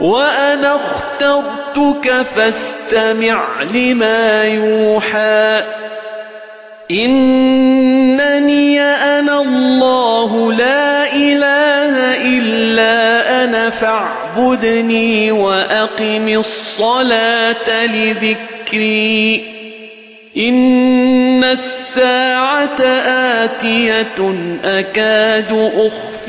وَأَنَا اخْتَرْتُكَ فَاسْتَمِعْ لِمَا يُوحَى إِنَّنِي أَنَا اللَّهُ لَا إِلَٰهَ إِلَّا أَنَا فَاعْبُدْنِي وَأَقِمِ الصَّلَاةَ لِذِكْرِي إِنَّ السَّاعَةَ آتِيَةٌ أَكَادُ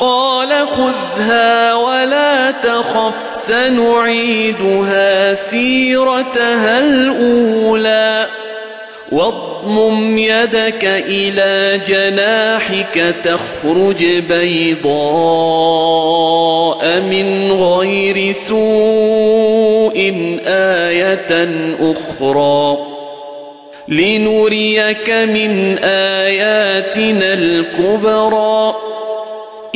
قَالَ خُذْهَا وَلَا تَخَفْ سَنُعِيدُهَا سِيرَتَهَا الْأُولَىٰ. وَاضْمُمْ يَدَكَ إِلَىٰ جَنَاحِكَ تَخْرُجْ بَيْضَاءَ مِنْ غَيْرِ سُوءٍ آيَةً أُخْرَىٰ. لِنُرِيَكَ مِنْ آيَاتِنَا الْكُبْرَى.